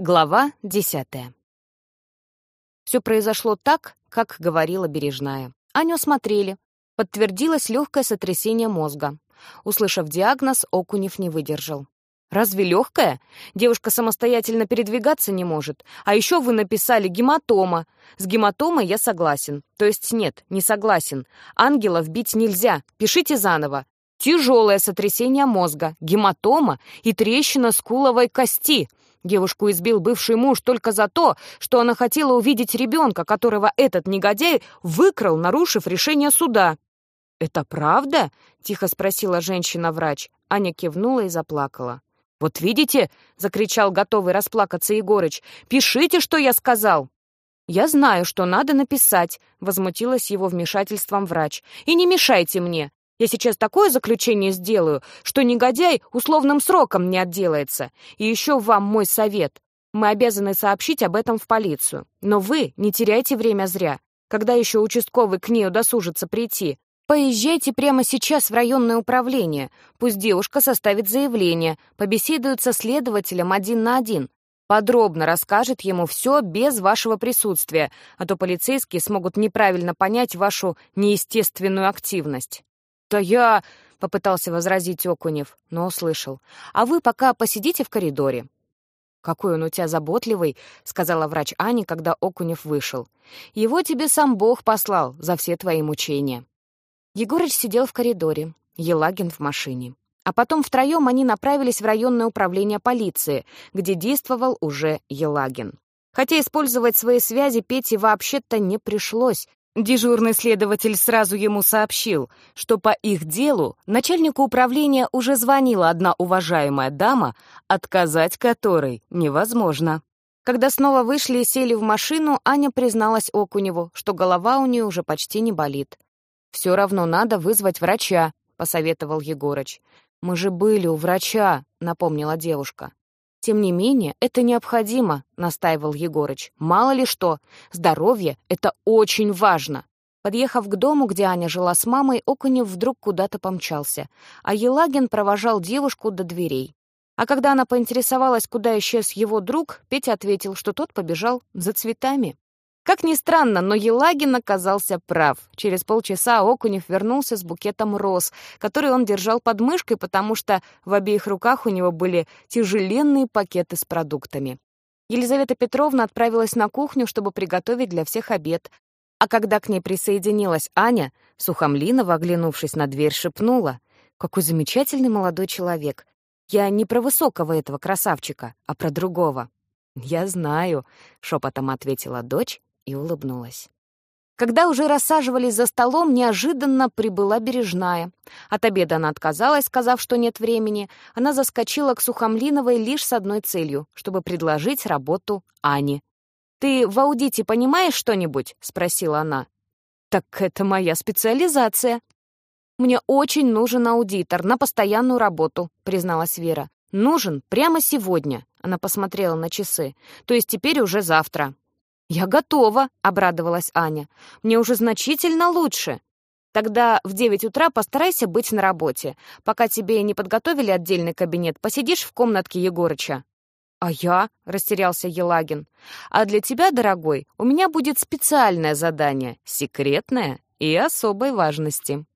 Глава десятая. Все произошло так, как говорила Бережная. Аню осмотрели. Подтвердилось легкое сотрясение мозга. Услышав диагноз, Окунев не выдержал. «Разве легкое? Девушка самостоятельно передвигаться не может. А еще вы написали гематома. С гематомой я согласен. То есть нет, не согласен. Ангелов бить нельзя. Пишите заново. Тяжелое сотрясение мозга, гематома и трещина скуловой кости. Девушку избил бывший муж только за то, что она хотела увидеть ребенка, которого этот негодяй выкрал, нарушив решение суда. «Это правда?» — тихо спросила женщина-врач. Аня кивнула и заплакала. «Вот видите?» — закричал готовый расплакаться Егорыч. «Пишите, что я сказал!» «Я знаю, что надо написать», — возмутилась его вмешательством врач. «И не мешайте мне. Я сейчас такое заключение сделаю, что негодяй условным сроком не отделается. И еще вам мой совет. Мы обязаны сообщить об этом в полицию. Но вы не теряйте время зря. Когда еще участковый к ней удосужится прийти? Поезжайте прямо сейчас в районное управление. Пусть девушка составит заявление, побеседует со следователем один на один. Подробно расскажет ему все без вашего присутствия, а то полицейские смогут неправильно понять вашу неестественную активность. «Да я...» — попытался возразить Окунев, но услышал. «А вы пока посидите в коридоре». «Какой он у тебя заботливый», — сказала врач Ани, когда Окунев вышел. «Его тебе сам Бог послал за все твои мучения». Егорыч сидел в коридоре, Елагин в машине. А потом втроем они направились в районное управление полиции, где действовал уже Елагин. Хотя использовать свои связи Пете вообще-то не пришлось, Дежурный следователь сразу ему сообщил, что по их делу начальнику управления уже звонила одна уважаемая дама, отказать которой невозможно. Когда снова вышли и сели в машину, Аня призналась Окуневу, что голова у нее уже почти не болит. «Все равно надо вызвать врача», — посоветовал Егорыч. «Мы же были у врача», — напомнила девушка. «Тем не менее, это необходимо», — настаивал Егорыч. «Мало ли что, здоровье — это очень важно». Подъехав к дому, где Аня жила с мамой, Окунев вдруг куда-то помчался, а Елагин провожал девушку до дверей. А когда она поинтересовалась, куда исчез его друг, Петя ответил, что тот побежал за цветами. Как ни странно, но Елагин оказался прав. Через полчаса Окунев вернулся с букетом роз, который он держал под мышкой, потому что в обеих руках у него были тяжеленные пакеты с продуктами. Елизавета Петровна отправилась на кухню, чтобы приготовить для всех обед. А когда к ней присоединилась Аня, Сухомлинова, оглянувшись на дверь, шепнула, «Какой замечательный молодой человек! Я не про высокого этого красавчика, а про другого». «Я знаю», — шепотом ответила дочь и улыбнулась. Когда уже рассаживались за столом, неожиданно прибыла Бережная. От обеда она отказалась, сказав, что нет времени. Она заскочила к Сухомлиновой лишь с одной целью, чтобы предложить работу Ане. «Ты в аудите понимаешь что-нибудь?» — спросила она. «Так это моя специализация». «Мне очень нужен аудитор на постоянную работу», — призналась Вера. «Нужен прямо сегодня», — она посмотрела на часы. «То есть теперь уже завтра». «Я готова», — обрадовалась Аня. «Мне уже значительно лучше». «Тогда в девять утра постарайся быть на работе. Пока тебе не подготовили отдельный кабинет, посидишь в комнатке Егорыча». «А я?» — растерялся Елагин. «А для тебя, дорогой, у меня будет специальное задание, секретное и особой важности».